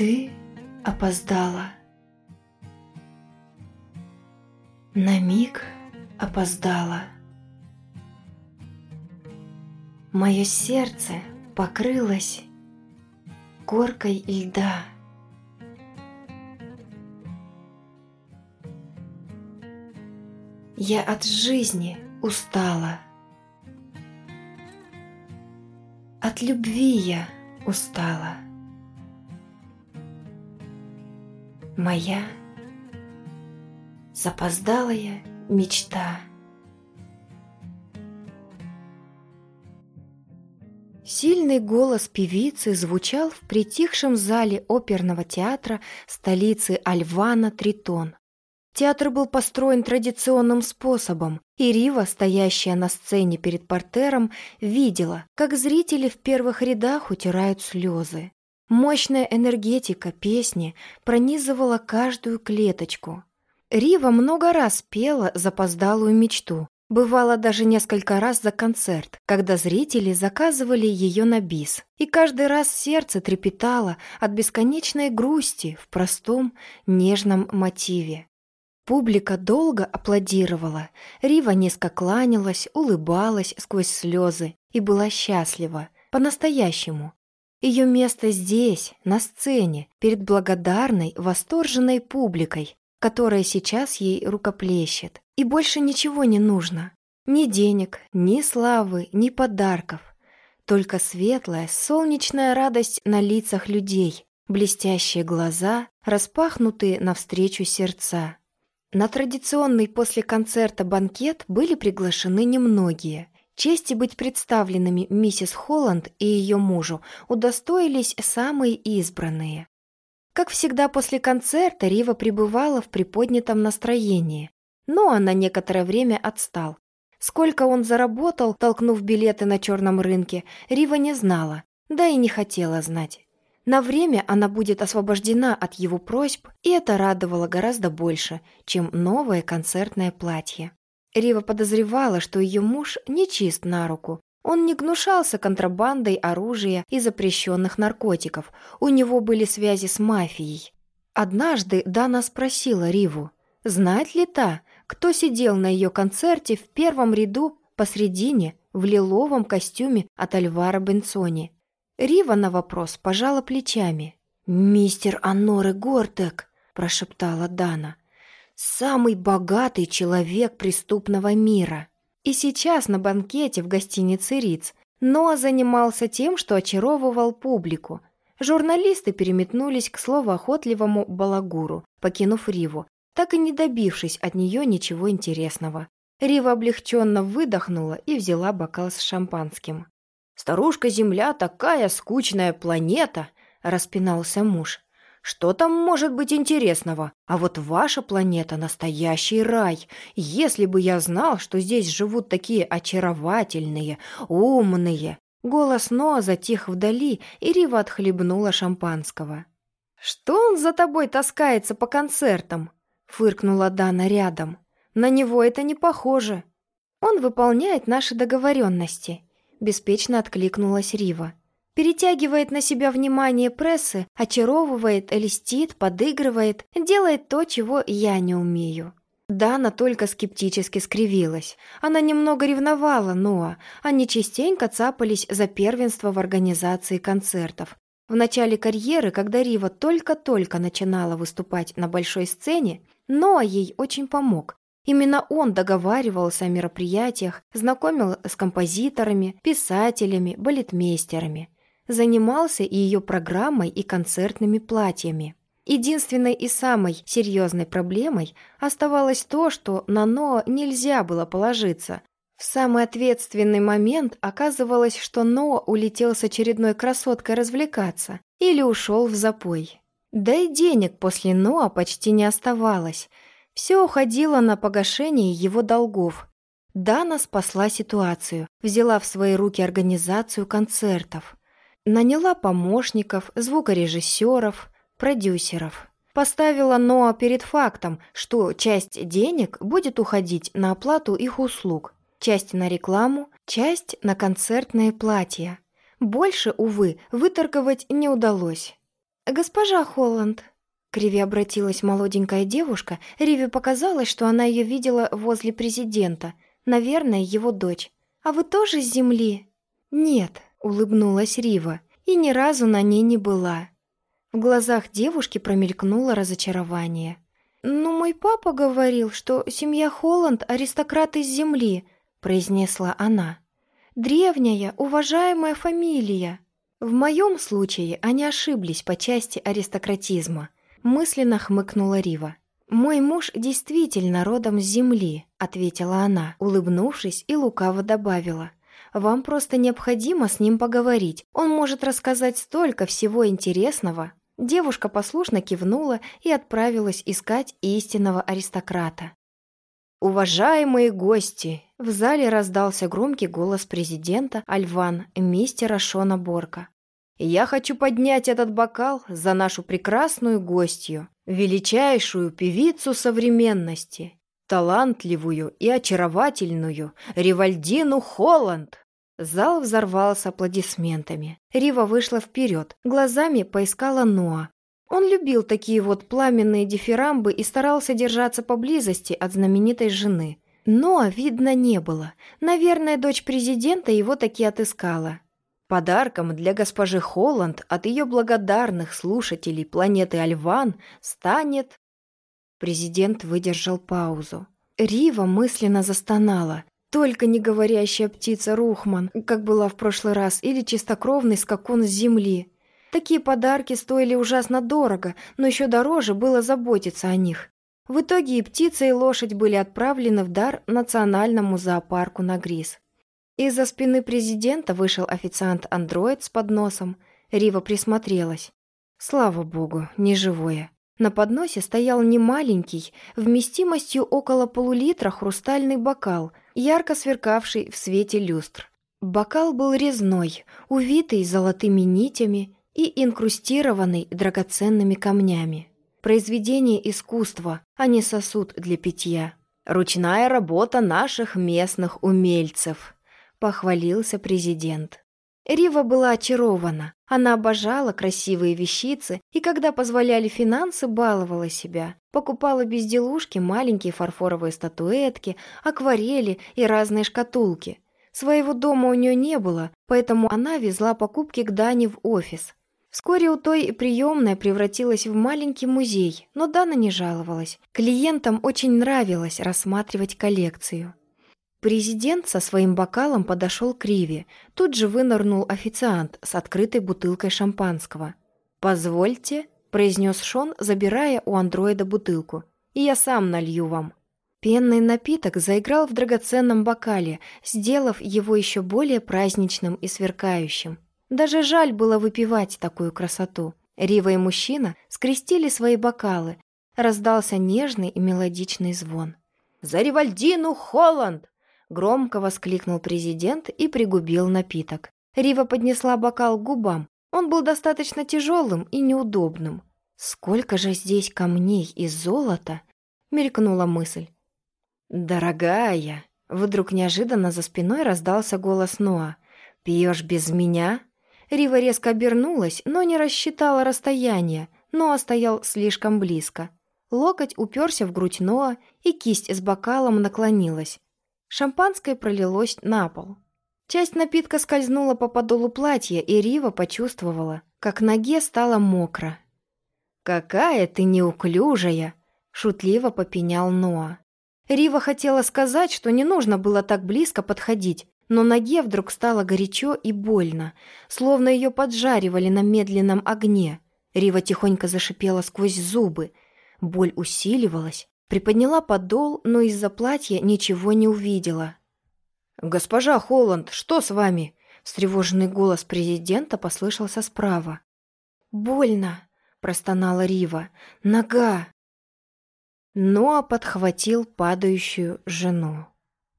Ты опоздала. На миг опоздала. Мое сердце покрылось коркой льда. Я от жизни устала. От любви я устала. Моя запоздалая мечта. Сильный голос певицы звучал в притихшем зале оперного театра столицы Альвана Тритон. Театр был построен традиционным способом, и Рива, стоящая на сцене перед портером, видела, как зрители в первых рядах утирают слезы. Мощная энергетика песни пронизывала каждую клеточку. Рива много раз пела запоздалую мечту, Бывало даже несколько раз за концерт, когда зрители заказывали ее на бис, и каждый раз сердце трепетало от бесконечной грусти в простом, нежном мотиве. Публика долго аплодировала, Рива низко кланялась, улыбалась сквозь слезы и была счастлива, по-настоящему. Ее место здесь, на сцене, перед благодарной, восторженной публикой, которая сейчас ей рукоплещет. И больше ничего не нужно. Ни денег, ни славы, ни подарков. Только светлая, солнечная радость на лицах людей, блестящие глаза, распахнутые навстречу сердца. На традиционный после концерта банкет были приглашены немногие. Чести быть представленными миссис Холланд и ее мужу удостоились самые избранные. Как всегда после концерта Рива пребывала в приподнятом настроении, но он на некоторое время отстал. Сколько он заработал, толкнув билеты на черном рынке, Рива не знала, да и не хотела знать. На время она будет освобождена от его просьб, и это радовало гораздо больше, чем новое концертное платье. Рива подозревала, что ее муж не чист на руку, он не гнушался контрабандой оружия и запрещенных наркотиков. У него были связи с мафией. Однажды Дана спросила Риву, знает ли та, кто сидел на ее концерте в первом ряду посредине в лиловом костюме от Альвара Бенцони. Рива на вопрос пожала плечами. «Мистер Аноры Гортек», – прошептала Дана, – «самый богатый человек преступного мира». И сейчас на банкете в гостинице Риц Ноа занимался тем, что очаровывал публику. Журналисты переметнулись к словоохотливому балагуру, покинув Риву, так и не добившись от нее ничего интересного. Рива облегченно выдохнула и взяла бокал с шампанским. «Старушка-Земля такая скучная планета!» – распинался муж. Что там может быть интересного? А вот ваша планета – настоящий рай. Если бы я знал, что здесь живут такие очаровательные, умные. Голос Ноа затих вдали, и Рива отхлебнула шампанского. «Что он за тобой таскается по концертам?» – фыркнула Дана рядом. «На него это не похоже». «Он выполняет наши договоренности», – беспечно откликнулась Рива перетягивает на себя внимание прессы, очаровывает, льстит, подыгрывает, делает то, чего я не умею. Дана только скептически скривилась. Она немного ревновала Ноа, они частенько цапались за первенство в организации концертов. В начале карьеры, когда Рива только-только начинала выступать на большой сцене, Ноа ей очень помог. Именно он договаривался о мероприятиях, знакомил с композиторами, писателями, балетмейстерами занимался и ее программой и концертными платьями. Единственной и самой серьезной проблемой оставалось то, что на Ноа нельзя было положиться. В самый ответственный момент оказывалось, что Ноа улетел с очередной красоткой развлекаться или ушел в запой. Да и денег после Ноа почти не оставалось. Все уходило на погашение его долгов. Дана спасла ситуацию, взяла в свои руки организацию концертов. Наняла помощников, звукорежиссеров, продюсеров. Поставила Ноа перед фактом, что часть денег будет уходить на оплату их услуг, часть на рекламу, часть на концертные платья. Больше, увы, выторговать не удалось. «Госпожа Холланд», к Риве обратилась молоденькая девушка. Риве показалось, что она ее видела возле президента. Наверное, его дочь. «А вы тоже с земли?» «Нет», — улыбнулась Рива, и ни разу на ней не была. В глазах девушки промелькнуло разочарование. «Ну, мой папа говорил, что семья Холланд — аристократы с земли», — произнесла она. «Древняя, уважаемая фамилия». В моем случае они ошиблись по части аристократизма — Мысленно хмыкнула Рива. «Мой муж действительно родом с земли», — ответила она, улыбнувшись и лукаво добавила. «Вам просто необходимо с ним поговорить. Он может рассказать столько всего интересного». Девушка послушно кивнула и отправилась искать истинного аристократа. «Уважаемые гости!» В зале раздался громкий голос президента Альван, мистера Шона Борка. Я хочу поднять этот бокал за нашу прекрасную гостью, величайшую певицу современности, талантливую и очаровательную Ривальдину Холланд. Зал взорвался аплодисментами. Рива вышла вперед, глазами поискала Ноа. Он любил такие вот пламенные дифирамбы и старался держаться поблизости от знаменитой жены. Ноа видно не было. Наверное, дочь президента его таки отыскала. Подарком для госпожи Холланд от ее благодарных слушателей планеты Альван станет... Президент выдержал паузу. Рива мысленно застонала. Только не говорящая птица Рухман, как была в прошлый раз, или чистокровный скакун с земли. Такие подарки стоили ужасно дорого, но еще дороже было заботиться о них. В итоге и птица, и лошадь были отправлены в дар национальному зоопарку на Грис. Из-за спины президента вышел официант-андроид с подносом. Рива присмотрелась. Слава богу, не живое. На подносе стоял немаленький, вместимостью около полулитра хрустальный бокал, ярко сверкавший в свете люстр. Бокал был резной, увитый золотыми нитями и инкрустированный драгоценными камнями. Произведение искусства, а не сосуд для питья. Ручная работа наших местных умельцев похвалился президент. Рива была очарована. Она обожала красивые вещицы и, когда позволяли финансы, баловала себя. Покупала безделушки, маленькие фарфоровые статуэтки, акварели и разные шкатулки. Своего дома у нее не было, поэтому она везла покупки к Дане в офис. Вскоре у той приемная превратилась в маленький музей, но Дана не жаловалась. Клиентам очень нравилось рассматривать коллекцию. Президент со своим бокалом подошел к Риве. Тут же вынырнул официант с открытой бутылкой шампанского. «Позвольте», — произнес Шон, забирая у андроида бутылку. «И я сам налью вам». Пенный напиток заиграл в драгоценном бокале, сделав его еще более праздничным и сверкающим. Даже жаль было выпивать такую красоту. Рива и мужчина скрестили свои бокалы. Раздался нежный и мелодичный звон. «За Ривальдину Холланд!» Громко воскликнул президент и пригубил напиток. Рива поднесла бокал к губам. Он был достаточно тяжелым и неудобным. «Сколько же здесь камней и золота?» — мелькнула мысль. «Дорогая!» — вдруг неожиданно за спиной раздался голос Ноа. «Пьешь без меня?» Рива резко обернулась, но не рассчитала расстояние. Ноа стоял слишком близко. Локоть уперся в грудь Ноа, и кисть с бокалом наклонилась. Шампанское пролилось на пол. Часть напитка скользнула по подолу платья, и Рива почувствовала, как ноге стало мокро. «Какая ты неуклюжая!» — шутливо попенял Ноа. Рива хотела сказать, что не нужно было так близко подходить, но ноге вдруг стало горячо и больно, словно ее поджаривали на медленном огне. Рива тихонько зашипела сквозь зубы. Боль усиливалась, Приподняла подол, но из-за платья ничего не увидела. «Госпожа Холланд, что с вами?» Встревоженный голос президента послышался справа. «Больно!» – простонала Рива. «Нога!» Ноа подхватил падающую жену.